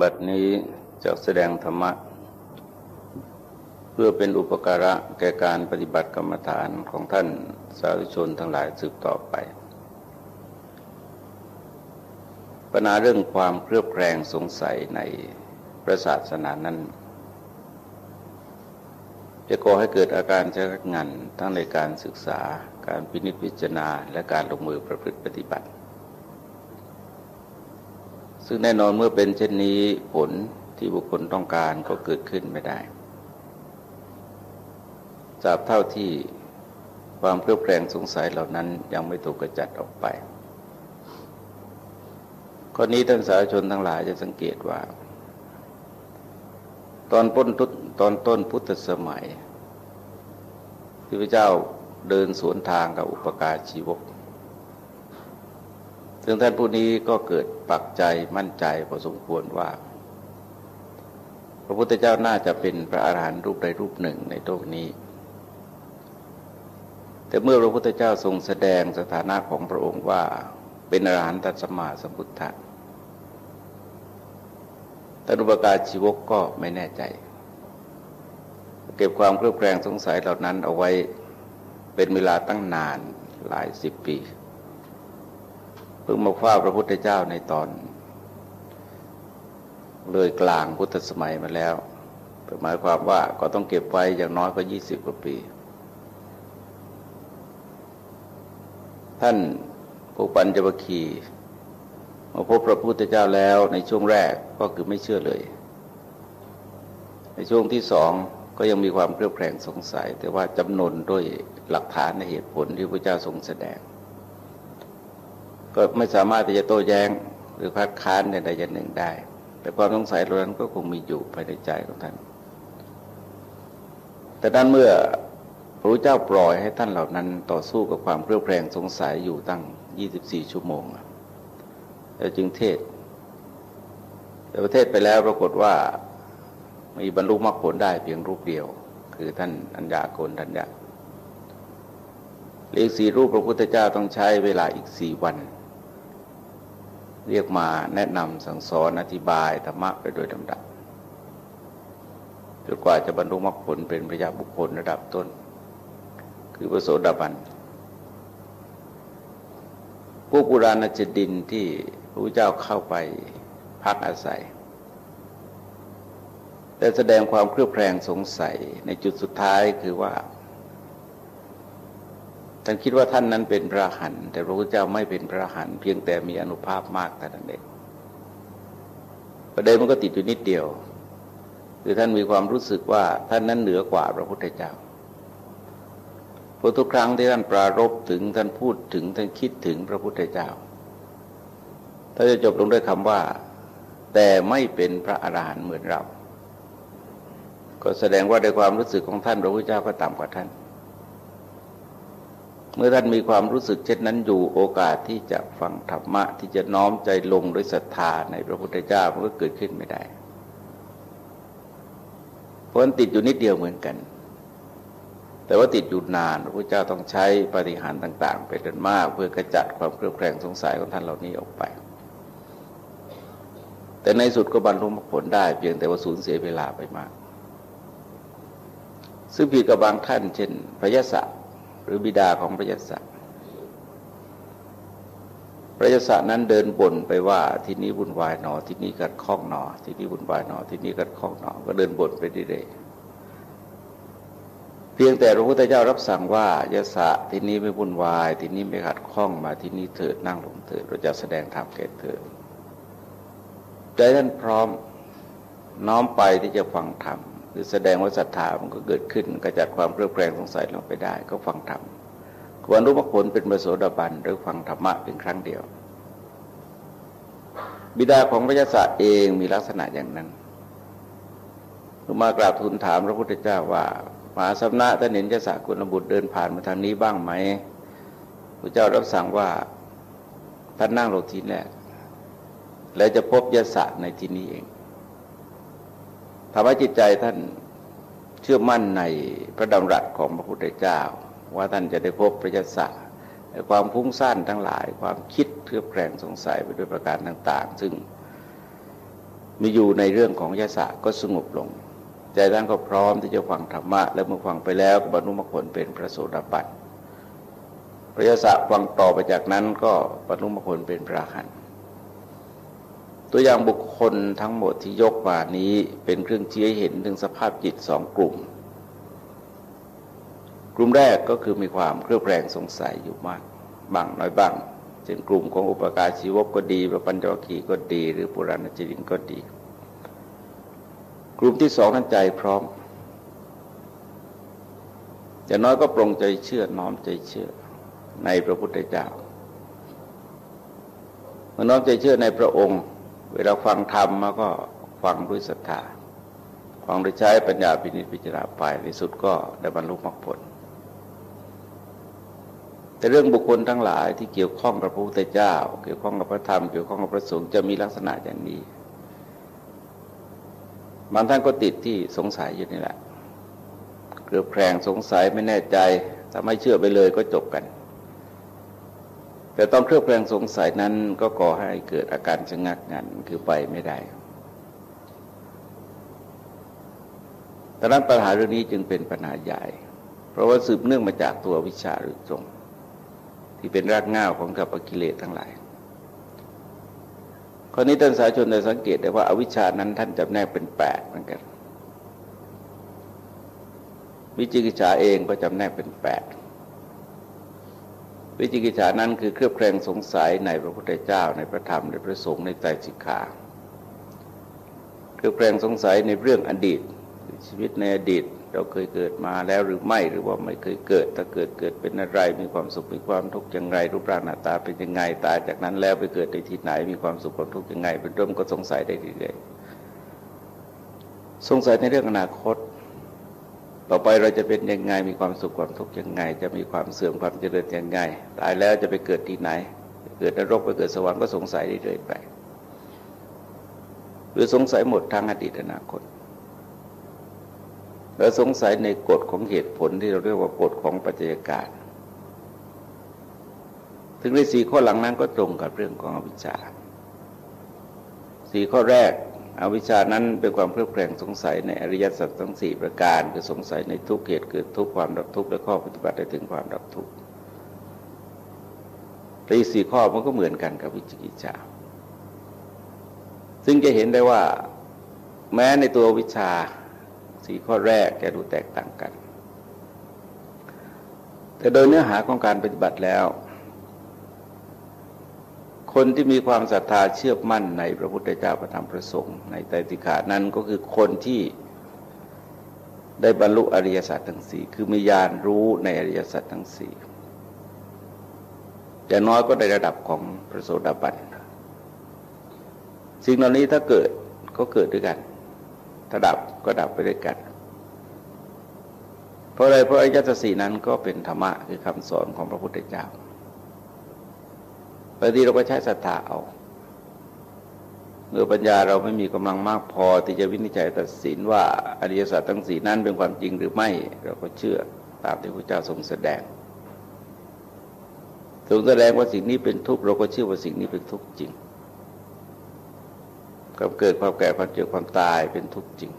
บัดนี้จะแสดงธรรมะ เพื่อเป็นอุปการะแก่การปฏิบัติกรรมฐานของท่านสาธุชนทั้งหลายสืบต่อไป ปัญหาเรื่องความเครือบแคลงสงสัยในพระศาสนานั้น จะก่อให้เกิดอาการชักงันทั้งในการศึกษาการพินิจพิจารณาและการลงมือประพฤติปฏิบัติ ซึ่งแน่นอนเมื่อเป็นเช่นนี้ผลที่บุคคลต้องการก็เกิดขึ้นไม่ได้จากเท่าที่ความเพลิดเพลินสงสัยเหล่านั้นยังไม่ถูกกระจัดออกไปข้อนี้ท่านสาธารชนทั้งหลายจะสังเกตว่า ตอนต้นตอนต้นพุทธสมัย ที่พระเจ้าเดินสวนทางกับอุปการชีวก ซึ่งท่านผู้นี้ก็เกิดปักใจมั่นใจพอสมควรว่า พระพุทธเจ้าน่าจะเป็นพระอาหารหันต์รูปใดรูปหนึ่งในโลกนี้ แต่เมื่อพระพุทธเจ้าทรงแสดงสถานะของพระองค์ว่าเป็นอรหันตสัมมาสัมพุทธะตนุปการชีวกก็ไม่แน่ใจ เก็บความเครือบแคลงสงสัยเหล่านั้นเอาไว้เป็นเวลาตั้งนานหลายสิบปี เพิ่งมาคว้าพระพุทธเจ้าในตอน เลยกลางพุทธสมัยมาแล้วหมายความว่าก็ต้องเก็บไว้อย่างน้อยก็ยี่สิบกว่าปี ท่านผู้ปัญจวคีมาพบพระพุทธเจ้าแล้วในช่วงแรกก็คือไม่เชื่อเลย ในช่วงที่สองก็ยังมีความเครือบแคลงสงสัย แต่ว่าจำนวนด้วยหลักฐานในเหตุผลที่พระเจ้าทรงแสดง ก็ไม่สามารถที่จะโต้แย้งหรือคัดค้านในใดอย่างหนึ่งได้ แต่ความสงสัยเหล่านั้นก็คงมีอยู่ภายในใจของท่าน แต่นั้นเมื่อพระเจ้าปล่อยให้ท่านเหล่านั้นต่อสู้กับความเครียดแคลงสงสัยอยู่ตั้ง 24 ชั่วโมงแล้วจึงเทศ แต่ประเทศไปแล้วปรากฏว่ามีบรรลุมรรคผลได้เพียงรูปเดียว คือท่านอัญญาโกนทัญญาอีกสี่รูปพระพุทธเจ้าต้องใช้เวลาอีกสี่วัน เรียกมาแนะนำสั่งสอนอธิบายธรรมะไปโดยลำดับจนกว่าจะบรรลุมรรคผลเป็นพระยาบุคคลระดับต้น คือพระโสดาบันพวกปุราณจดินที่พระเจ้าเข้าไปพักอาศัย แต่แสดงความเครือบแคลงสงสัยในจุดสุดท้ายคือว่า ท่านคิดว่าท่านนั้นเป็นพระหันแต่พระพุทธเจ้าไม่เป็นพระหันเพียงแต่มีอนุภาพมากแต่นั้นเองประเด็นมันก็ติดอยู่นิดเดียว คือท่านมีความรู้สึกว่าท่านนั้นเหนือกว่าพระพุทธเจ้าพอทุกครั้งที่ท่านปรารบถึงท่านพูดถึงท่านคิดถึงพระพุทธเจ้าถ้าจะจบลงด้วยคำว่า แต่ไม่เป็นพระอรหันต์เหมือนเรา ก็แสดงว่าในความรู้สึกของท่านพระพุทธเจ้าก็ต่ำกว่าท่าน เมื่อท่านมีความรู้สึกเช่นนั้นอยู่โอกาสที่จะฟังธรรมะที่จะน้อมใจลงด้วยศรัทธาในพระพุทธเจ้ามันก็เกิดขึ้นไม่ได้เพราะมันติดอยู่นิดเดียวเหมือนกัน แต่ว่าติดอยู่นานพระพุทธเจ้าต้องใช้ปฏิหารต่าง ๆ เป็นมาก เพื่อกระจัดความเครือบแคลงสงสัยของท่านเหล่านี้ออกไป แต่ในสุดก็บรรลุผลได้ เพียงแต่ว่าสูญเสียเวลาไปมาก ซึ่งผิดกับบางท่าน เช่นพระยศ หรือบิดาของพระยศพระยศนั้นเดินบ่นไปว่าที่นี้วุ่นวายหนอที่นี้กัดข้องหนอ ที่นี้วุ่นวายหนอ ที่นี้กัดข้องหนอ ก็เดินบ่นไปเรื่อยๆเพียงแต่พระพุทธเจ้ารับสั่งว่ายศที่นี้ไม่วุ่นวาย ที่นี้ไม่ขัดข้องมาที่นี้เถิดนั่งลงเถิดเราจะแสดงธรรมแก่เถิดใจท่านพร้อมน้อมไปที่จะฟังธรรม คือแสดงว่าศรัทธามันก็เกิดขึ้นกระจัดความเครือบแคลงสงสัยลงไปได้ ก็ฟังธรรมควรรู้มรรคผลเป็นประโสดาบันหรือฟังธรรมะเป็นครั้งเดียว บิดาของพระยศเองมีลักษณะอย่างนั้นมากราบทูลถามพระพุทธเจ้าว่ามหาสมณะท่านเห็นยศกุลบุตรเดินผ่านมาทางนี้บ้างไหมพระเจ้ารับสั่งว่าท่านนั่งลงทีแรกแล้วจะพบยศในที่นี้เอง ทำให้จิตใจท่านเชื่อมั่นในพระดำรัสของพระพุทธเจ้า ว่าท่านจะได้พบพระยศความพุ่งสั้นทั้งหลาย ความคิดเทือบแคลงสงสัยไปด้วยประการต่าง ๆ ซึ่งมีอยู่ในเรื่องของยศก็สงบลง ใจท่านก็พร้อมที่จะฟังธรรมะ และเมื่อฟังไปแล้วก็บรรลุมรรคผลเป็นพระโสดาบันพระยศฟังต่อไปจากนั้นก็บรรลุมรรคผลเป็นพระหัน ตัวอย่างบุคคลทั้งหมดที่ยกมานี้เป็นเครื่องชี้ให้เห็นถึงสภาพจิตสองกลุ่ม กลุ่มแรกก็คือมีความเครือบแคลงสงสัยอยู่มากบางน้อยบ้างเช่นกลุ่มของอุปการชีวกก็ดีพระปัญจวัคคีก็ดี หรือปุราณจิรินก็ดี กลุ่มที่สองนั้นใจพร้อมอย่างน้อยก็ปรงใจเชื่อน้อมใจเชื่อในพระพุทธเจ้าเมื่อน้อมใจเชื่อในพระองค์ เวลาฟังธรรมมาก็ฟังด้วยศรัทธาฟังโดยใช้ปัญญาพินิจพิจารณาไปในสุดก็ได้บรรลุมรรคผล แต่เรื่องบุคคลทั้งหลายที่เกี่ยวข้องกับพระพุทธเจ้า เกี่ยวข้องกับพระธรรมเกี่ยวข้องกับพระสงฆ์จะมีลักษณะอย่างนี้บางท่านก็ติดที่สงสัยอยู่นี่แหละเกลือแคลงสงสัยไม่แน่ใจถ้าไม่เชื่อไปเลยก็จบกัน แต่ต้องเครือบแคลงสงสัยนั้นก็ก่อให้เกิดอาการชะงักงันคือไปไม่ได้ดังนั้นปัญหาเรื่องนี้จึงเป็นปัญหาใหญ่ เพราะว่าสืบเนื่องมาจากตัววิชาหรือตรง ที่เป็นรากง่าวของกับกิเลสทั้งหลายข้อนี้ท่านสาชนได้สังเกตได้ว่าอาวิชานั้นท่านจำแนกเป็นแปดเหมือนกัน วิจิกิจฉาเองก็จำแนกเป็นแปด วิจิกิจฉานั้นคือเครือบแคลงสงสัยในพระพุทธเจ้าในพระธรรมในพระสงฆ์ในใจสิกขาเครือบแคลงสงสัยในเรื่องอดีตชีวิตในอดีตเราเคยเกิดมาแล้วหรือไม่หรือว่าไม่เคยเกิด ถ้าเกิดเกิดเป็นอะไร มีความสุขมีความทุกข์อย่างไร รูปร่างหน้าตาเป็นยังไงตายจากนั้นแล้วไปเกิดในที่ไหนมีความสุขความทุกข์ยังไง เป็นเริ่มก็สงสัยได้เรื่อยๆสงสัยในเรื่องอนาคต ต่อไปเราจะเป็นยังไงมีความสุขความทุกข์ยังไง จะมีความเสื่อมความเจริญยังไง ตายแล้วจะไปเกิดที่ไหน เกิดนรกไปเกิดสวรรค์ก็สงสัยเรื่อยๆไปหรือสงสัยหมดทางอดีตอนาคตเราสงสัยในกฎของเหตุผลที่เราเรียกว่ากฎของปัจจัยการ ถึงในสี่ข้อหลังนั้นก็ตรงกับเรื่องของอวิชชาสี่ข้อแรก อวิชานั้นเป็นความเพลิดเพลินสงสัยในอริยสัจทั้งสี่ประการคือสงสัยในทุกเหตุเกิดทุกความดับทุกและข้อปฏิบัติได้ถึงความดับทุกแต่อีสี่ข้อมันก็เหมือนกันกับวิจิกิจฉาซึ่งจะเห็นได้ว่า แม้ในตัววิชาสี่ข้อแรกจะดูแตกต่างกัน แต่โดยเนื้อหาของการปฏิบัติแล้ว คนที่มีความศรัทธาเชื่อมั่นในพระพุทธเจ้าประธรรมประสงค์ในไตรติขานั้นก็คือคนที่ได้บรรลุอริยสัจทั้งสี่คือมีญาณรู้ในอริยสัจทั้งสี่แต่น้อยก็ในระดับของพระโสดาบันสิ่งเหล่านี้ถ้าเกิดก็เกิดด้วยกัน ถ้าดับก็ดับไปด้วยกัน เพราะอะไรเพราะอริยสัจสี่นั้นก็เป็นธรรมะคือคำสอนของพระพุทธเจ้า บางทีเราก็ใช้ศรัทธาเอาเมื่อปัญญาเราไม่มีกำลังมากพอที่จะวินิจฉัยตัดสินว่าอริยสัจทั้งสี่นั้นเป็นความจริงหรือไม่เราก็เชื่อตามที่พระเจ้าทรงแสดงทรงแสดงว่าสิ่งนี้เป็นทุกข์เราก็เชื่อว่าสิ่งนี้เป็นทุกข์จริงกับเกิดความแก่ความเจ็บความตายเป็นทุกข์จริง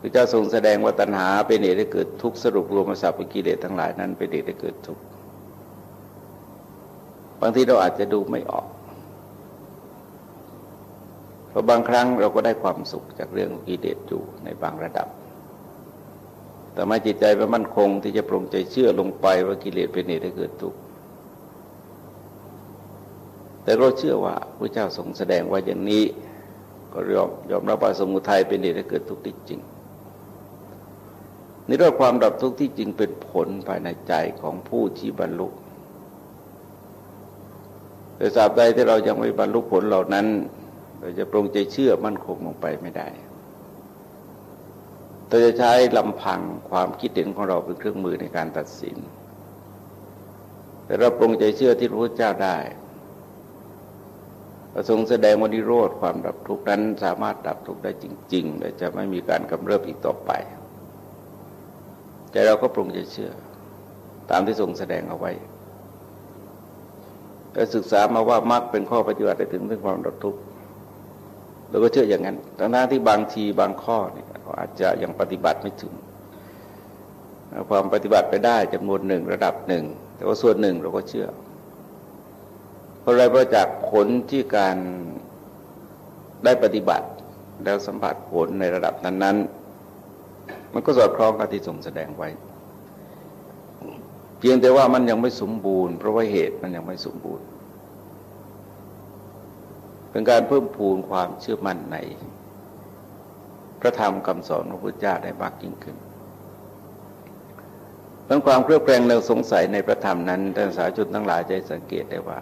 พระเจ้าทรงแสดงว่าตัณหาเป็นเหตุให้เกิดทุกข์สรุปรวมมาสัพพกิเลสทั้งหลายนั้นเป็นเหตุให้เกิดทุกข์างทีเราอาจจะดูไม่ออก เพราะบางครั้งเราก็ได้ความสุขจากเรื่องกิเลสอยู่ในบางระดับ แต่ไมาจิตใจมันมั่นคงที่จะปรงใจเชื่อลงไปว่ากิเลสเป็นเหตุให้เกิดทุกข์แต่เราเชื่อว่าพระเจ้าทรงแสดงว่าอย่างนี้ ก็ยอมยอมรับว่าสมุทัยเป็นเหตุให้เกิดทุกข์ที่จริงนี่เรื่องความดับทุกข์ที่จริงเป็นผลภายในใจของผู้ที่บรรลุ แต่สาบใดที่เรายังไม่บรรลุผลเหล่านั้น เราจะปรงใจเชื่อมั่นคงลงไปไม่ได้เราจะใช้ลำพังความคิดเห็นของเราเป็นเครื่องมือในการตัดสิน แต่เราปรงใจเชื่อที่พระเจ้าได้ประสงแสดงว่านิโรธความดับทุกข์นั้นสามารถดับทุกข์ได้จริง ๆ และจะไม่มีการกำเริบอีกต่อไป แต่เราก็ปรุงจะเชื่อ ตามที่ทรงแสดงเอาไว้ และศึกษามาว่ามรรคเป็นข้อปฏิบัติได้ถึงเรื่องความดับทุกข์เราก็เชื่ออย่างนั้นแต่หน้าที่บางทีบางข้อเนี่ยอาจจะยังปฏิบัติไม่ถึง ความปฏิบัติไปได้จำนวนหนึ่งระดับหนึ่ง แต่ว่าส่วนหนึ่งเราก็เชื่อ เพราะอะไรเพราะจากผลที่การได้ปฏิบัติแล้วสัมผัสผลในระดับนั้น ๆ มันก็สอดคล้องกับที่ทรงแสดงไว้ พียงแต่ว่ามันยังไม่สมบูรณ์ เพราะว่าเหตุมันยังไม่สมบูรณ์ เป็นการเพิ่มพูนความเชื่อมั่นใน พระธรรมคำสอนของพระพุทธเจ้าได้มากยิ่งขึ้นเป็นความเครือบแคลงเรื่องสงสัยในพระธรรมนั้นท่านสาจุดทั้งหลายจะสังเกตได้ว่า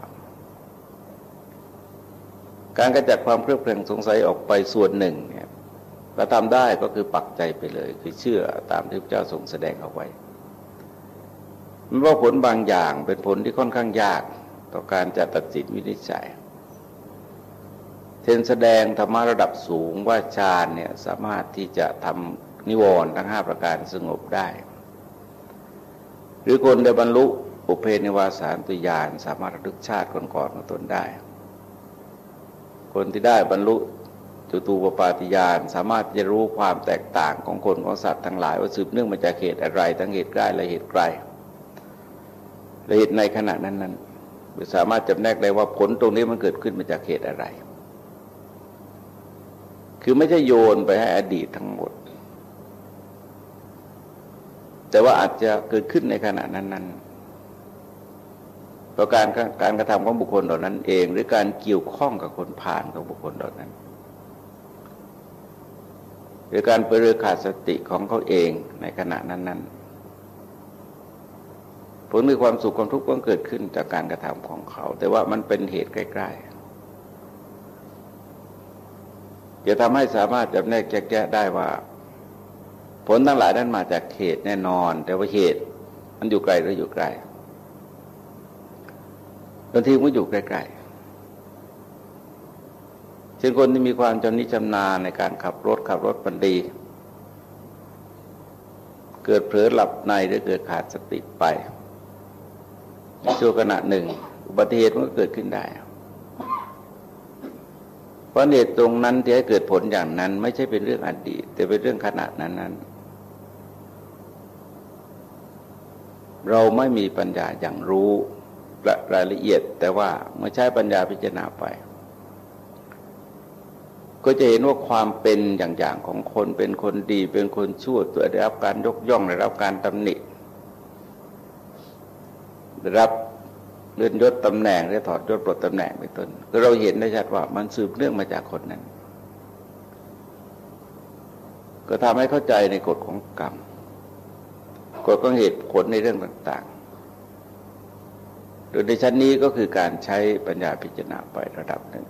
การกระจัดความเครือบแคลงสงสัยออกไปส่วนหนึ่งเนี่ยกระทำได้ก็คือปักใจไปเลย คือเชื่อตามที่พระเจ้าทรงแสดงเอาไว้ มันว่าผลบางอย่างเป็นผลที่ค่อนข้างยากต่อการจะตัดสินวินิจฉัยเช่นแสดงธรรมะระดับสูงว่าฌานเนี่ยสามารถที่จะทำนิวรณ์ทั้งห้าประการสงบได้ หรือคนได้บรรลุอุเพนิวาสานตุยานสามารถระลึกชาติก่อนๆของตนได้ คนที่ได้บรรลุจตูปปาติยานสามารถจะรู้ความแตกต่างของคนของสัตว์ทั้งหลาย ว่าสืบเนื่องมาจากเหตุอะไรทั้งเหตุใกล้และเหตุไกล ละเหตุในขณะนั้นนั้นสามารถจำแนกได้ว่าผลตรงนี้มันเกิดขึ้นมาจากเหตุอะไร คือไม่ใช่โยนไปให้อดีตทั้งหมด แต่ว่าอาจจะเกิดขึ้นในขณะนั้นๆเพราะการการกระทำของบุคคลเหล่านั้นเอง หรือการเกี่ยวข้องกับคนผ่านของบุคคลเหล่านั้น หรือการเปรือขาดสติของเขาเองในขณะนั้นๆ ผลมีความสุขความทุกข์ก็เกิดขึ้นจากการกระทำของเขา แต่ว่ามันเป็นเหตุใกล้ๆจะทำให้สามารถจำแนกแยกแยะได้ว่า ผลทั้งหลายนั้นมาจากเหตุแน่นอน แต่ว่าเหตุมันอยู่ไกลหรืออยู่ไกลบางทีมันอยู่ใกล้ๆเช่นคนที่มีความจำนิจำนาในการขับรถขับรถปันดี เกิดเผลอหลับในหรือเกิดขาดสติไป ชั่วขณะหนึ่ง อุบัติเหตุมันก็เกิดขึ้นได้เพราะเหตุตรงนั้นที่ให้เกิดผลอย่างนั้น ไม่ใช่เป็นเรื่องอดีต แต่เป็นเรื่องขณะนั้นนั้น เราไม่มีปัญญาอย่างรู้รายละเอียด แต่ว่าเมื่อใช้ปัญญาพิจารณาไป ก็จะเห็นว่าความเป็นอย่างๆของคนเป็นคนดี เป็นคนชั่วตัวได้รับการยกย่องได้รับการตำหนิ ได้รับเลื่อนยศตำแหน่งหรือถอดยศปลดตำแหน่งเป็นต้นก็เราเห็นได้ชัดว่ามันสืบเนื่องมาจากคนนั้น ก็ทำให้เข้าใจในกฎของกรรมกฎของเหตุผลในเรื่องต่างๆ โดยในชั้นนี้ก็คือการใช้ปัญญาพิจารณาไประดับหนึ่ง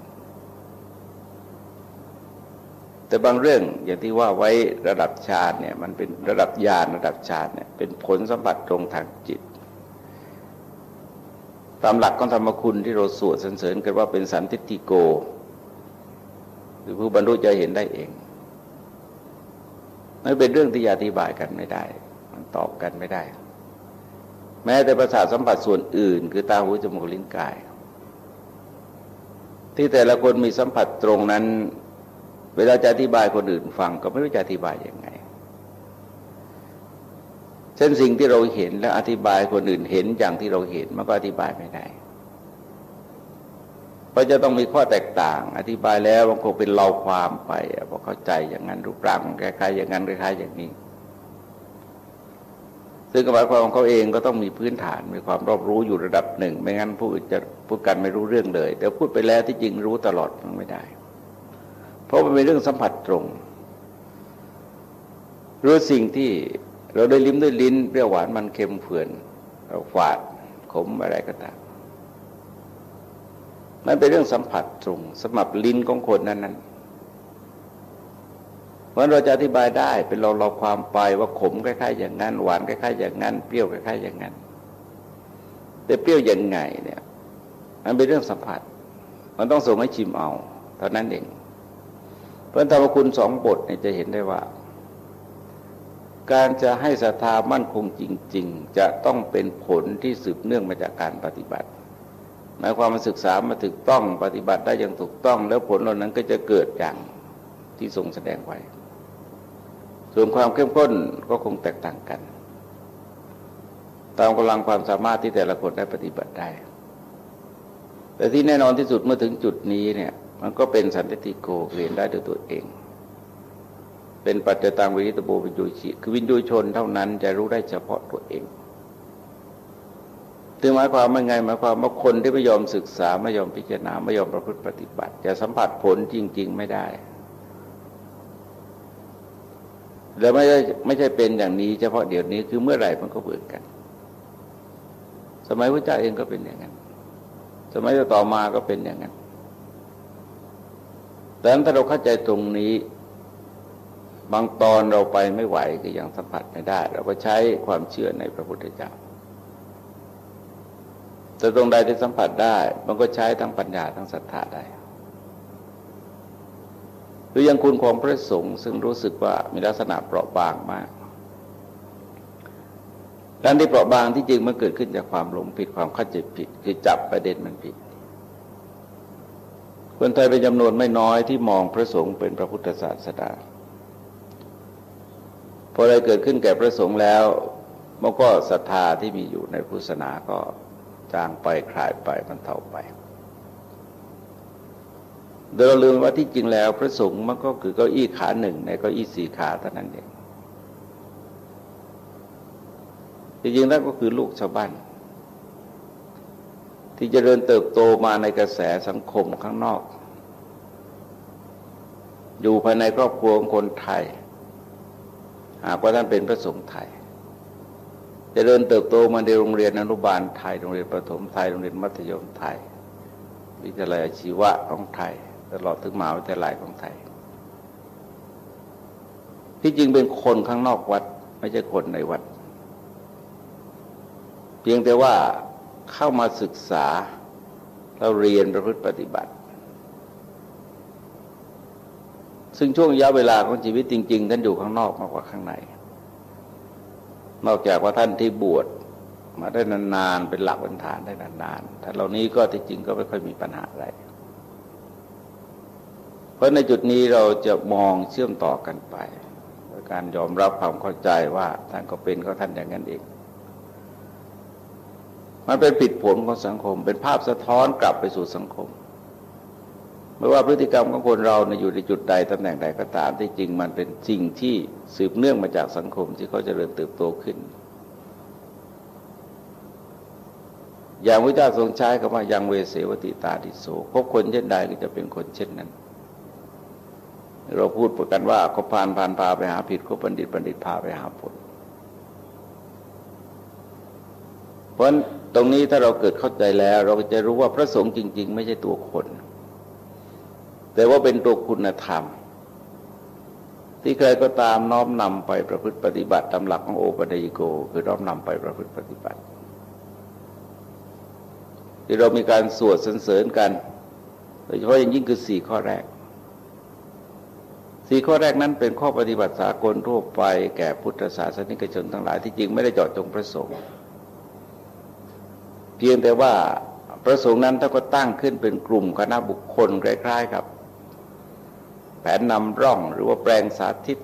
แต่บางเรื่องอย่างที่ว่าไว้ระดับฌานเนี่ยมันเป็นระดับญาณระดับฌานเนี่ยเป็นผลสัมผัสตรงทางจิต ตามหลักของธรรมคุณที่เราสวดสรรเสริญกันว่าเป็นสันติติโก หรือผู้บรรลุจะเห็นได้เองไม่เป็นเรื่องที่อธิบายกันไม่ได้ มันตอบกันไม่ได้ แม้แต่ประสาทสัมผัสส่วนอื่น คือตาหูจมูกลิ้นกาย ที่แต่ละคนมีสัมผัสตรงนั้น เวลาจะอธิบายคนอื่นฟังก็ไม่รู้จะอธิบายยังไง ช่นสิ่งที่เราเห็นแล้วอธิบายคนอื่นเห็นอย่างที่เราเห็นมันก็อธิบายไม่ได้เพราะจะต้องมีข้อแตกต่าง อธิบายแล้วมันคงเป็นเราความไปพอเข้าใจอย่างนั้นรูปร่างคล้ายๆอย่างนั้นคล้ายๆอย่างนี้ ซึ่งหมายความของเขาเองก็ต้องมีพื้นฐานมีความรอบรู้อยู่ระดับหนึ่ง ไม่งั้นผู้อื่นจะพูดกันไม่รู้เรื่องเลยแต่พูดไปแล้วที่จริงรู้ตลอดมันไม่ได้ เพราะมันเป็นเรื่องสัมผัสตรงรู้สิ่งที่ เราได้ลิ้มด้วยลิ้นเปรี้ยวหวานมันเค็มเฟื่อนฝาดขมอะไรก็ตามมันเป็นเรื่องสัมผัสตรงสำหรับลิ้นของคนนั้นนั้นเพราะเราจะอธิบายได้เป็นเราเราความไปว่าขมคล้ายๆอย่างนั้น หวานคล้ายๆอย่างนั้น เปรี้ยวคล้ายๆอย่างนั้น แต่เปรี้ยวยังไงเนี่ย มันเป็นเรื่องสัมผัส มันต้องส่งให้ชิมเอา เท่านั้นเอง เพราะธรรมคุณสองบทเนี่ยจะเห็นได้ว่า การจะให้ศรัทธามั่นคงจริง ๆ จะต้องเป็นผลที่สืบเนื่องมาจากการปฏิบัติ หมายความมาศึกษามาถูกต้องปฏิบัติได้อย่างถูกต้อง แล้วผลเหล่านั้นก็จะเกิดอย่างที่ทรงแสดงไว้ ส่วนความเข้มข้นก็คงแตกต่างกัน ตามกำลังความสามารถที่แต่ละคนได้ปฏิบัติได้ แต่ที่แน่นอนที่สุดเมื่อถึงจุดนี้เนี่ยมันก็เป็นสันติโกเรียนได้ด้วยตัวเอง เป็นปัจจตังวิริตโบวิญญูชิคือวิญญูชนเท่านั้นจะรู้ได้เฉพาะตัวเองถึงหมายความว่าไงหมายความว่าคนที่ไม่ยอมศึกษาไม่ยอมพิจารณาไม่ยอมประพฤติปฏิบัติ จะสัมผัสผลจริง ๆ ไม่ได้ แล้วไม่ใช่ไม่ใช่เป็นอย่างนี้เฉพาะเดี๋ยวนี้คือเมื่อไหร่มันก็เบื่อกัน สมัยพระเจ้าเองก็เป็นอย่างนั้น สมัยต่อมาก็เป็นอย่างนั้นแต่ถ้าเราเข้าใจตรงนี้ บางตอนเราไปไม่ไหวก็ยังสัมผัสไม่ได้ เราก็ใช้ความเชื่อในพระพุทธเจ้า แต่ตรงใดที่สัมผัสได้ มันก็ใช้ทั้งปัญญาทั้งศรัทธาได้หรือยังคุณของพระสงฆ์ซึ่งรู้สึกว่ามีลักษณะเปราะบางมากการที่เปราะบางที่จริงมันเกิดขึ้นจากความหลงผิดความเข้าใจผิด คือจับประเด็นมันผิด คนไทยเป็นจำนวนไม่น้อยที่มองพระสงฆ์เป็นพระพุทธศาสดา พออะไรเกิดขึ้นแก่พระสงฆ์แล้วมันก็ศรัทธาที่มีอยู่ในพุทธศาสนาก็จางไปคลายไปมันเท่าไปโดยเราลืมว่าที่จริงแล้ว พระสงฆ์มันก็คือเก้าอี้ขาหนึ่งในเก้าอี้สี่ขาเท่านั้นเองจริงๆแล้วก็คือลูกชาวบ้านที่จะเริญเติบโตมาในกระแสสังคมข้างนอก อยู่ภายในครอบครัวของคนไทย หากว่าท่านเป็นพระสงฆ์ไทยจะเดินเติบโตมาในโรงเรียนอนุบาลไทยโรงเรียนประถมไทยโรงเรียนมัธยมไทย วิทยาลัยชีวะของไทย ตลอดถึงมหาวิทยาลัยของไทย ที่จริงเป็นคนข้างนอกวัด ไม่ใช่คนในวัด เพียงแต่ว่าเข้ามาศึกษาเราเรียนประพฤติปฏิบัติ ซึ่งช่วงระยะเวลาของชีวิตจริง ๆ ท่านอยู่ข้างนอกมากกว่าข้างใน นอกจากว่าท่านที่บวชมาได้นานๆเป็นหลักเป็นฐานได้นานๆแต่เหล่านี้ก็ที่จริงก็ไม่ค่อยมีปัญหาอะไร เพราะในจุดนี้เราจะมองเชื่อมต่อกันไปโดยการยอมรับความเข้าใจว่าท่านก็เป็นก็ท่านอย่างนั้นเอง มันเป็นผิดผลของสังคม เป็นภาพสะท้อนกลับไปสู่สังคม ไม่ว่าพฤติกรรมของคนเราในอยู่ในจุดใดตำแหน่งใดก็ตามที่จริงมันเป็นสิ่งที่สืบเนื่องมาจากสังคมที่เขาจเจริญเติบโตขึ้น อย่างพระเจ้าทรงใช้คำว่ายังเวเสวติตาดิโสพบคนเช่นใดก็จะเป็นคนเช่นนั้น เราพูดประกันว่าเขาพานพานพาไปหาผิดเขาบัณฑิตบัณฑิตพาไปหาผลเพราะตรงนี้ถ้าเราเกิดเข้าใจแล้ว เราจะรู้ว่าพระสงฆ์จริง ๆ ไม่ใช่ตัวคน แต่ว่าเป็นตัวคุณธรรม ที่ใครก็ตามน้อมนำไปประพฤติปฏิบัติตามหลักของโอปัญโก คือน้อมนำไปประพฤติปฏิบัติ ที่เรามีการสวดสรรเสริญกันโดยเฉพาะอย่างยิ่งคือสี่ข้อแรกสี่ข้อแรกนั้นเป็นข้อปฏิบัติสากลทั่วไปแก่พุทธศาสนิกชนทั้งหลายที่จริงไม่ได้เจาะจงพระสงฆ์เพียงแต่ว่าพระสงฆ์นั้นถ้าก็ตั้งขึ้นเป็นกลุ่มคณะบุคคลคล้ายๆกับ แผนนำร่องหรือว่าแปลงสาธิต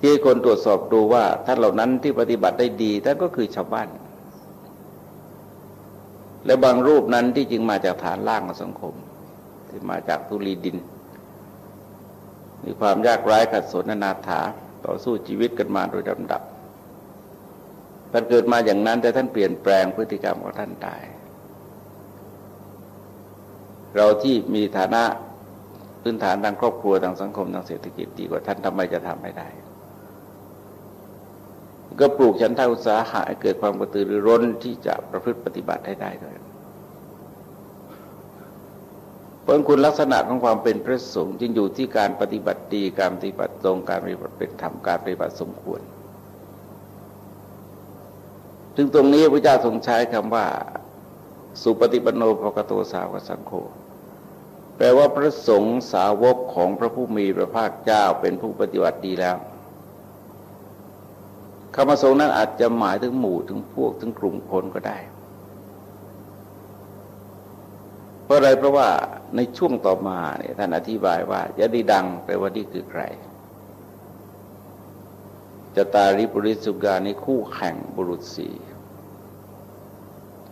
ที่คนตรวจสอบดูว่าท่านเหล่านั้นที่ปฏิบัติได้ดีท่านก็คือชาวบ้าน และบางรูปนั้นที่จริงมาจากฐานล่างของสังคม ที่มาจากทุลีดิน มีความยากไร้ขัดสนนาถาต่อสู้ชีวิตกันมาโดยลำดับท่านเกิดมาอย่างนั้นแต่ท่านเปลี่ยนแปลงพฤติกรรมของท่านได้เราที่มีฐานะ พื้นฐานทางครอบครัวทางสังคมทางเศรษฐกิจดีกว่าท่านทำไมจะทำไม่ได้ ก็ปลูกฉันทาอุตสาหะเกิดความกระตือรือร้นที่จะประพฤติปฏิบัติให้ได้ด้วยเพราะคุณลักษณะของความเป็นพระสงฆ์จึงอยู่ที่การปฏิบัติดีการปฏิบัติตรงการปฏิบัติเป็นธรรมการปฏิบัติสมควรถึงตรงนี้พระเจ้าทรงใช้คำว่า สุปฏิปโนภกโตสาวกสังโฆ แปลว่าพระสงฆ์สาวกของพระผู้มีพระภาคเจ้าเป็นผู้ปฏิบัติดีแล้วคำว่าสงฆ์นั้นอาจจะหมายถึงหมู่ถึงพวกถึงกลุ่มคนก็ได้ เพราะอะไรเพราะว่าในช่วงต่อมาเนี่ยท่านอธิบายว่ายะดีดังแปลว่านี่คือใครจตาริปุริสุกานี่คู่แข่งบุรุษสี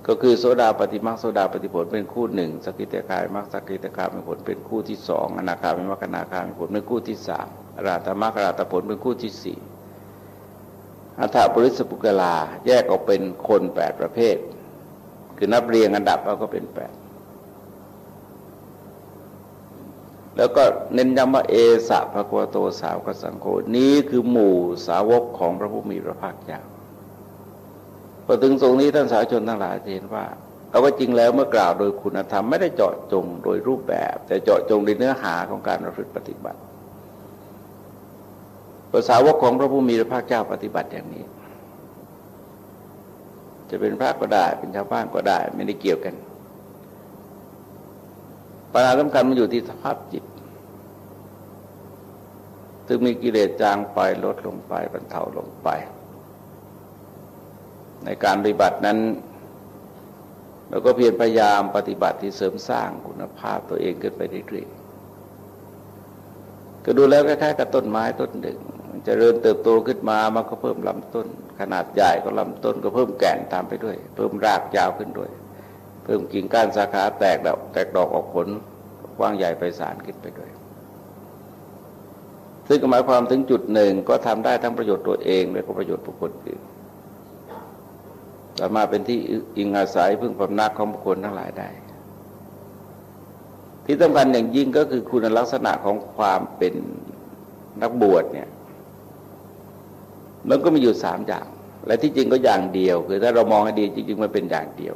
ก็คือโสดาปฏิมาโสดาปฏิผลเป็นคู่หนึ่งสกิตกายมรรคสกิตกายผลเป็นคู่ที่สองอนาคาเป็นมรรคนาคาเป็นผลเป็นคู่ที่สามราตมรรคราตผลเป็นคู่ที่สี่อัฏฐปริสปุกลาแยกออกเป็นคนแปดประเภท คือนับเรียงอันดับแล้วก็เป็นแปดแล้วก็เน้นย้ำว่าเอสะพระควโตสาวกสังโฆนี้คือหมู่สาวกของพระผู้มีพระภาคเจ้า พอถึงตรงนี้ท่านสาชนทั้งหลายเห็นว่าเอาว่าจริงแล้วเมื่อกล่าวโดยคุณธรรมไม่ได้เจาะจงโดยรูปแบบ แต่เจาะจงในเนื้อหาของการประพฤติปฏิบัติภาษาวกของพระผู้มีพระภาคเจ้าปฏิบัติอย่างนี้ จะเป็นพระก็ได้เป็นชาวบ้านก็ได้ ไม่ได้เกี่ยวกันปัญหาสำคัญมันอยู่ที่สภาพจิตซึ่งมีกิเลสจางไปลดลงไปบรรเทาลงไป ในการปฏิบัตินั้น เราก็เพียรพยายามปฏิบัติที่เสริมสร้างคุณภาพตัวเองขึ้นไปเรื่อยๆก็ดูแล้วคล้ายๆกับต้นไม้ต้นหนึ่งมันจะเริญเติบโตขึ้นมามันก็เพิ่มลำต้น ขนาดใหญ่ก็ลำต้นก็เพิ่มแก่นตามไปด้วย เพิ่มรากยาวขึ้นด้วย เพิ่มกิ่งก้านสาขาแตกดอกแตกดอกออกผลกว้างใหญ่ไปสารขึ้นไปด้วยซึ่งหมายความถึงจุดหนึ่งก็ทำได้ทั้งประโยชน์ตัวเองและก็ประโยชน์บุคคลอื่น สามารถเป็นที่อิงอาศัยพึ่งพำนักของบุคคลทั้งหลายได้ ที่สำคัญอย่างยิ่งก็คือคุณลักษณะของความเป็นนักบวชเนี่ย มันก็มีอยู่สามอย่าง และที่จริงก็อย่างเดียว คือถ้าเรามองให้ดีจริงๆมันเป็นอย่างเดียว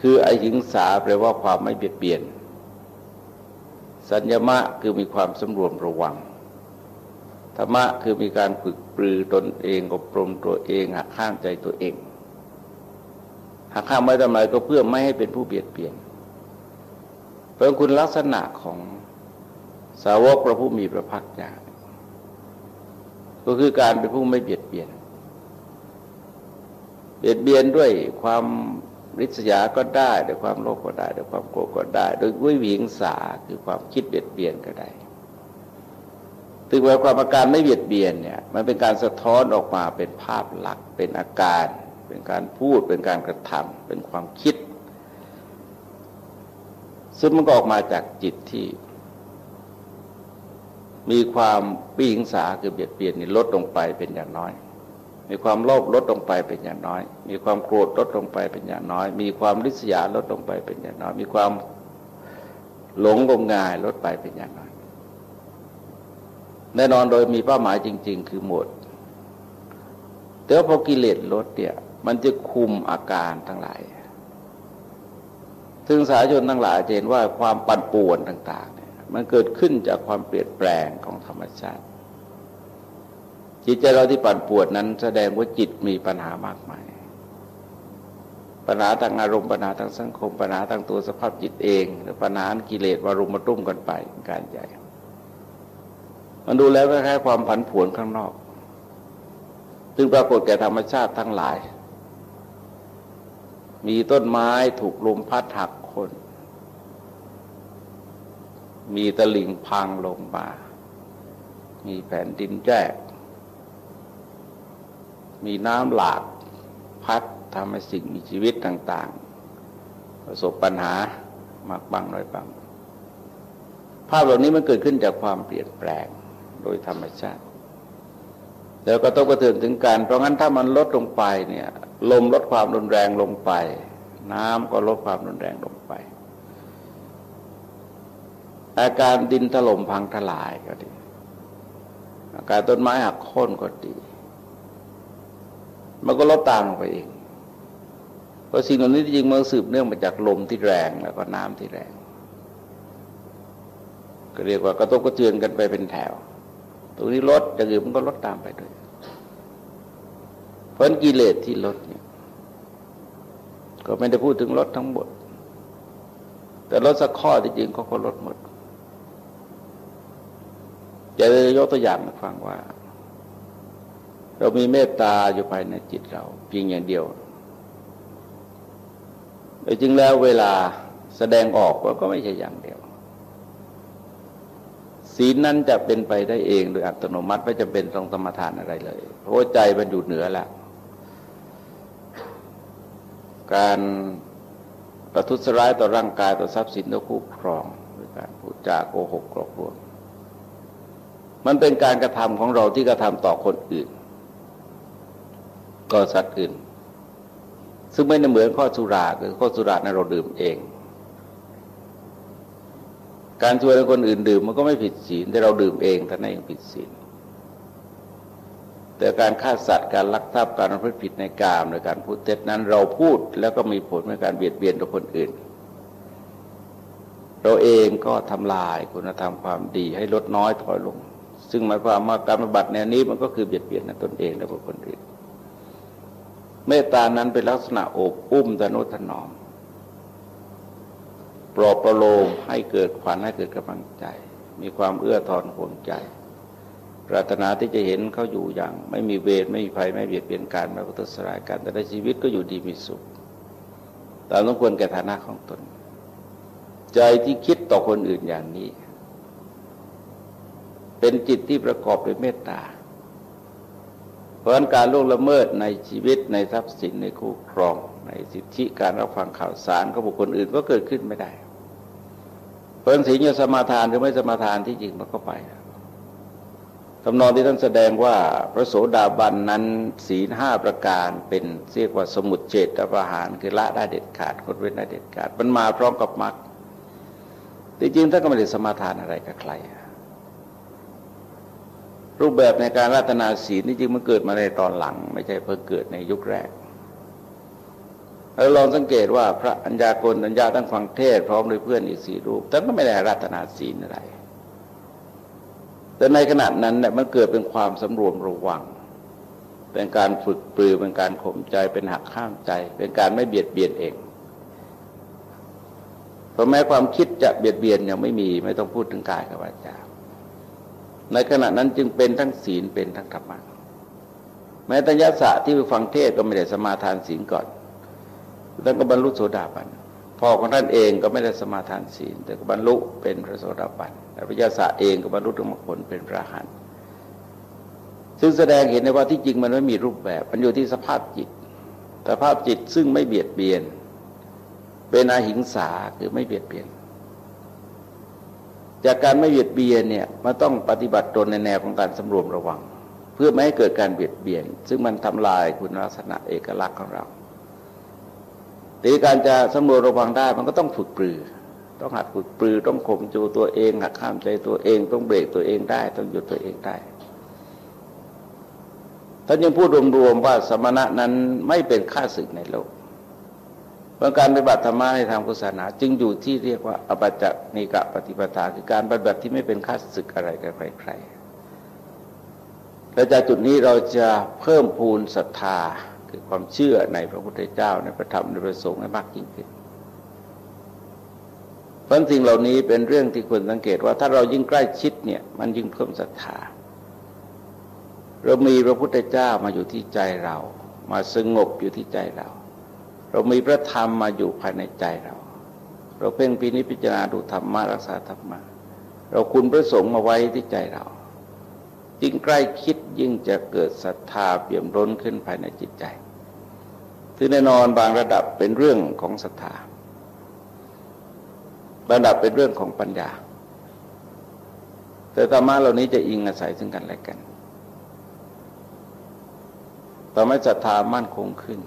คืออหิงสาแปลว่าความไม่เบียดเบียน สัญญมะคือมีความสำรวมระวัง ธรรมะคือมีการฝึกปรือตนเองอบรมตัวเองหักข้ามใจตัวเองหักข้ามไม่ทำไมก็เพื่อไม่ให้เป็นผู้เบียดเบียนเพราะคุณลักษณะของสาวกพระผู้มีพระภาคเจ้าก็คือการเป็นผู้ไม่เบียดเบียน เบียดเบียนด้วยความริษยาก็ได้ด้วยความโลภก็ได้ด้วยความโกรธก็ได้โดยวิวิงสาคือความคิดเบียดเบียนก็ได้ ถึงแม้ความอาการไม่เบียดเบียนเนี่ยมันเป็นการสะท้อนออกมาเป็นภาพลักษณ์เป็นอาการ เป็นการพูดเป็นการกระทำเป็นความคิด ซึ่งมันก็ออกมาจากจิตที่ มีความวิหิงสาคือเบียดเบียนนี่ลดลงไปเป็นอย่างน้อย มีความโลภลดลงไปเป็นอย่างน้อย มีความโกรธลดลงไปเป็นอย่างน้อย มีความริษยาลดลงไปเป็นอย่างน้อย มีความหลงงมงายลดไปเป็นอย่างน้อย แน่นอนโดยมีเป้าหมายจริง ๆ คือหมด แต่ว่าพอกิเลสลดเนี่ยมันจะคุมอาการทั้งหลาย ซึ่งสาชนทั้งหลายเห็นว่าความปั่นป่วนต่างๆเนี่ยมันเกิดขึ้นจากความเปลี่ยนแปลงของธรรมชาติ จิตใจเราที่ปั่นป่วดนั้น แสดงว่าจิตมีปัญหามากมาย ปัญหาทางอารมณ์ปัญหาทางสังคมปัญหาทางตัวสภาพจิตเอง หรือปัญหากิเลสมารุมมาตุ้มกันไปการใหญ่ มันดูแล้วคล้ายๆความผันผวนข้างนอก ซึ่งปรากฏแก่ธรรมชาติทั้งหลาย มีต้นไม้ถูกลมพัดหักคน มีตะลิ่งพังลงมามีแผ่นดินแยก มีน้ำหลากพัดทำให้สิ่งมีชีวิตต่างๆ ประสบปัญหามากบางน้อยบาง ภาพเหล่านี้มันเกิดขึ้นจากความเปลี่ยนแปลง โดยธรรมชาติ แล้วก็ต้องกระเทือนถึงการเพราะงั้นถ้ามันลดลงไปเนี่ยลมลดความรุนแรงลงไป น้ำก็ลดความรุนแรงลงไป อาการดินถล่มพังทลายก็ดี อาการต้นไม้หักโค่นก็ดี มันก็ลดตามลงไปเองเพราะสิ่งเหล่านี้จริงมันสืบเนื่องมาจากลมที่แรงแล้วก็น้ำที่แรงก็เรียกว่ากระตุกกระเทือนกันไปเป็นแถว ตรงนี้ลดอย่างอื่นมันก็ลดตามไปด้วย เพราะกิเลสที่ลดเนี่ย ก็ไม่ได้พูดถึงลดทั้งหมด แต่ลดสักข้อที่จริงเขาก็ลดหมดจะยกตัวอย่างมาฟังว่า เรามีเมตตาอยู่ภายในจิตเรา เพียงอย่างเดียวแต่จริงแล้วเวลาแสดงออกก็ไม่ใช่อย่างเดียว ศีลนั้นจะเป็นไปได้เองโดยอัตโนมัติไม่จำเป็นต้องสมทานอะไรเลย เพราะใจมันอยู่เหนือแล้ว การประทุษร้ายต่อร่างกายต่อทรัพย์สินต่อคู่ครองหรือการพูดจาโกหกกรอกลวงมันเป็นการกระทำของเราที่กระทำต่อคนอื่น ก็สัตว์อื่น ซึ่งไม่เหมือนข้อสุราคือข้อสุรานั้นเราดื่มเอง การช่วยคนอื่นดื่มมันก็ไม่ผิดศีลแต่เราดื่มเองแต่นั่นยังผิดศีลแต่การฆ่าสัตว์การลักทรัพย์การพูดผิดในกามในการพูดเท็จนั้น เราพูดแล้วก็มีผลในการเบียดเบียนต่อคนอื่น เราเองก็ทำลายคุณธรรมความดีให้ลดน้อยถอยลง ซึ่งหมายความว่าการปฏิบัติแนวนี้มันก็คือเบียดเบียนตนเองและคคลอื่นเมตตานั้นเป็นลักษณะโอบอุ้มตนุถนอม ปลอบประโลมให้เกิดขวัญให้เกิดกำลังใจ มีความเอื้อทอนห่วงใจ ปรารถนาที่จะเห็นเขาอยู่อย่าง ไม่มีเวรไม่มีภัยไม่เบียดเบียนกันไม่พุทธสลายกันแต่ในชีวิตก็อยู่ดีมีสุขตามต้องควรแก่ฐานะของตน ใจที่คิดต่อคนอื่นอย่างนี้ เป็นจิตที่ประกอบด้วยเมตตาเพราะการล่วงละเมิดในชีวิตในทรัพย์สินในคู่ครอง ในสิทธิการรับฟังข่าวสารของบุคคลอื่นก็เกิดขึ้นไม่ได้ เพราะสิ่งจะสมาทานหรือไม่สมาทานที่จริงมันก็ไปตำนองที่ท่านแสดงว่าพระโสดาบันนั้นศีลห้าประการเป็นเรียกว่าสมุดเจตประหารคือละได้เด็ดขาดคนเว้นได้เด็ดขาดมันมาพร้อมกับมรรคที่จริงท่านก็ไม่ได้สมาทานอะไรกับใคร รูปแบบในการรัตนาศีลที่จริงมันเกิดมาในตอนหลัง ไม่ใช่เพิ่งเกิดในยุคแรก เราลองสังเกตว่าพระอัญญาโกณัญญาตั้งฟังเทศพร้อมด้วยเพื่อนอีกสี่รูปท่านก็ไม่ได้รัตนาศีลอะไร แต่ในขณะนั้นเนี่ยมันเกิดเป็นความสำรวมระวัง เป็นการฝึกปรือเป็นการข่มใจเป็นหักข้ามใจ เป็นการไม่เบียดเบียนเองเพราะแม้ความคิดจะเบียดเบียนยังไม่มีไม่ต้องพูดถึงกายกับวาจาในขณะนั้นจึงเป็นทั้งศีลเป็นทั้งธรรมะแม้ตัญญาสะที่ไปฟังเทศก็ไม่ได้สมาทานศีลก่อน แล้วก็บรรลุโสดาบันพ่อของท่านเองก็ไม่ได้สมาทานศีล แต่ก็บรรลุเป็นพระโสดาบันและพระยาศาเองก็บรรลุธรรมผลเป็นพระหันซึ่งแสดงเห็นได้ว่าที่จริงมันไม่มีรูปแบบ มันอยู่ที่สภาพจิต สภาพจิตซึ่งไม่เบียดเบียน เป็นอาหิงสาคือไม่เบียดเบียน จากการไม่เบียดเบียนเนี่ยมันต้องปฏิบัติตนในแนวของการสำรวมระวัง เพื่อไม่ให้เกิดการเบียดเบียน ซึ่งมันทำลายคุณลักษณะเอกลักษณ์ของเรา แต่การจะสำรวจระวังได้มันก็ต้องฝึกปรือ ต้องหัดฝึกปรือ ต้องข่มจูตัวเองหักข้ามใจตัวเอง ต้องเบรกตัวเองได้ ต้องหยุดตัวเองได้ท่านยังพูดรวมๆว่าสมณะนั้นไม่เป็นข้าศึกในโลกเพราะการปฏิบัติธรรมะในทางพุทธศาสนาจึงอยู่ที่เรียกว่าอปัจจนิกะปฏิปทาคือการปฏิบัติที่ไม่เป็นข้าศึกอะไรกับใครๆและจากจุดนี้เราจะเพิ่มพูนศรัทธา คือความเชื่อในพระพุทธเจ้าในพระธรรมในพระสงฆ์ให้มากยิ่งขึ้นเพราะสิ่งเหล่านี้เป็นเรื่องที่ควรสังเกตว่าถ้าเรายิ่งใกล้ชิดเนี่ย มันยิ่งเพิ่มศรัทธาเรามีพระพุทธเจ้ามาอยู่ที่ใจเรา มาสงบอยู่ที่ใจเรา เรามีพระธรรมมาอยู่ภายในใจเรา เราเพ่งพินิจพิจารณาดูธรรมะรักษาธรรมะเราคุณพระสงฆ์มาไว้ที่ใจเรายิ่งใกล้คิดยิ่งจะเกิดศรัทธาเปี่ยมล้นขึ้นภายในจิตใจ ซึ่งแน่นอนบางระดับเป็นเรื่องของศรัทธาระดับเป็นเรื่องของปัญญา แต่ธรรมะเหล่านี้จะอิงอาศัยซึ่งกันและกันทำให้ศรัทธามั่นคงขึ้น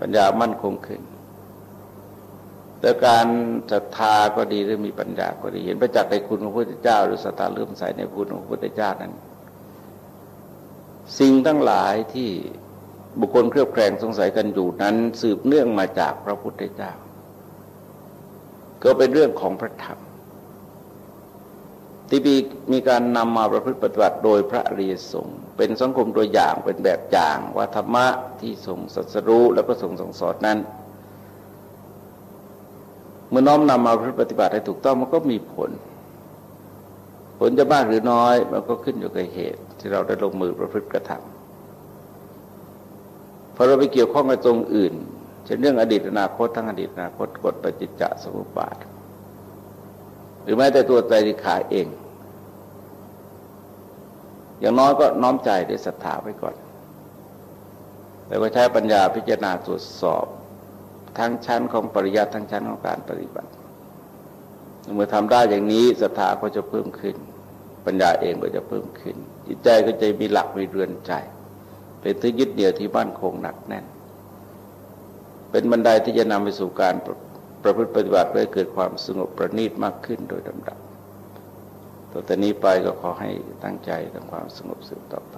ปัญญามั่นคงขึ้น แต่การศรัทธาก็ดีหรือมีปัญญาก็ดีเห็นประจักษ์ในคุณของพระพุทธเจ้า หรือศรัทธาเลื่อมใสในคุณของพระพุทธเจ้านั้น สิ่งทั้งหลายที่ บุคคลเครือบแคลงสงสัยกันอยู่นั้น สืบเนื่องมาจากพระพุทธเจ้า ก็เป็นเรื่องของพระธรรมที่มีมีการนำมาประพฤติปฏิบัติโดยพระอริยสงฆ์เป็นสังคมตัวอย่างเป็นแบบอย่างว่าธรรมะที่ทรงสัสรู้แล้วก็ทรงส่งสอนนั้น เมื่อน้อมนำมาประพฤติปฏิบัติให้ถูกต้องมันก็มีผล ผลจะมากหรือน้อย มันก็ขึ้นอยู่กับเหตุ ที่เราได้ลงมือประพฤติกระทำ พอเราไปเกี่ยวข้องกับตรงอื่นเช่นเรื่องอดีตอนาคตทั้งอดีตอนาคตกฎปฏิจจสมุปบาท หรือแม้แต่ตัวใจริขาเอง อย่างน้อยก็น้อมใจด้วยศรัทธาไว้ก่อนแต่ว่าใช้ปัญญาพิจารณาตรวจสอบ ทั้งชั้นของปริยัติทั้งชั้นของการปฏิบัติ เมื่อทำได้อย่างนี้ศรัทธาก็จะเพิ่มขึ้น ปัญญาเองก็จะเพิ่มขึ้น จิตใจก็จะมีหลักมีเรือนใจ เป็นที่ยึดเหนี่ยวที่บ้านคงหนักแน่น เป็นบันไดที่จะนำไปสู่การประพฤติปฏิบัติเพื่อเกิดความสงบประณีตมากขึ้นโดยลำดับต่อแต่นี้ไปก็ขอให้ตั้งใจทำความสงบสืบต่อไป